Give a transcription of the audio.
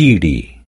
CD